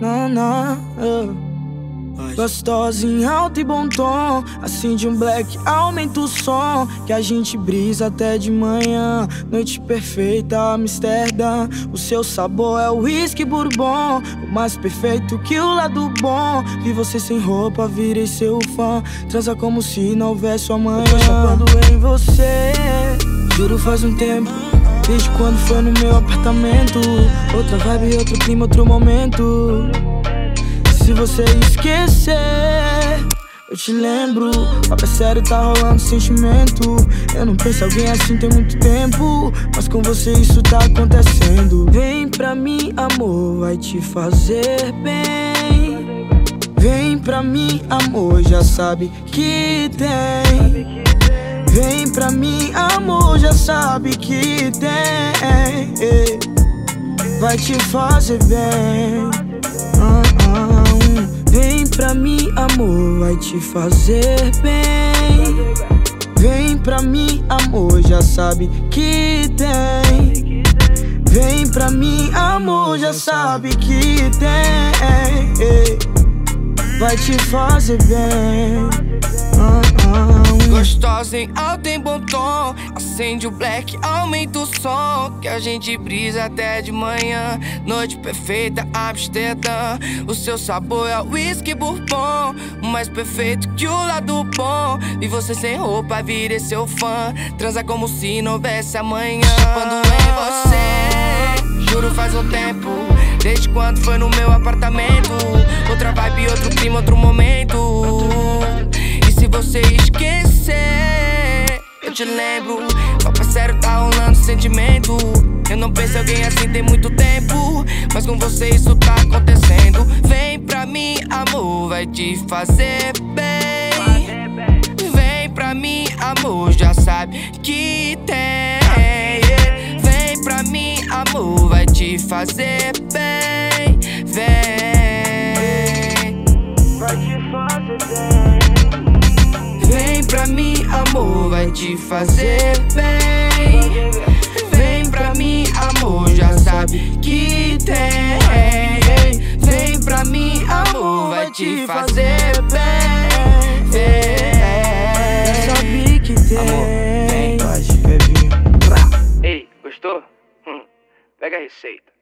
Não, não. Uh. Gostosa em alto e bom tom. Acende um black, aumenta o som. Que a gente brisa até de manhã. Noite perfeita, Amsterdã. O seu sabor é o whisky bourbon. O mais perfeito que o lado bom. Vi você sem roupa, virei seu fã. Transa como se não houvesse amanhã. Eu tô chapando em você Juro faz um tempo Desde quando foi no meu apartamento Outra vibe, outro clima, outro momento se você esquecer, eu te lembro. Papo sério, tá rolando sentimento. Eu não penso alguém assim tem muito tempo. Mas com você isso tá acontecendo. Vem pra mim, amor, vai te fazer bem. Vem pra mim, amor, já sabe que tem. Vem pra mim, amor, já sabe que tem. Vai te fazer bem. -uh pra mim, amor, vai te fazer bem. Vem pra mim, amor, já sabe que tem. Vem pra mim, amor, já sabe que tem. Vai te fazer bem. Gostosa em alto em bom tom. Acende o black, aumenta o som. Que a gente brisa até de manhã. Noite perfeita, Amsterdã. O seu sabor é whisky bourbon. Mais perfeito que o lado bom. E você sem roupa, vire seu fã. Transa como se não houvesse amanhã. Quando em você Juro faz um tempo. Desde quando foi no meu apartamento te lembro. Papo sério, tá rolando sentimento. Eu não penso em alguém assim tem muito tempo. Mas com você isso tá acontecendo. Vem pra mim, amor, vai te fazer bem. Vem pra mim, amor, já sabe que tem. Vem pra mim, amor, vai te fazer bem. Te fazer bem. Vem pra mim, amor, já sabe que tem. Vem pra mim, amor, vai te fazer bem. Vem. Já sabe que tem. Amor, vem, pode, bebê. Ei, gostou? Hum, pega a receita.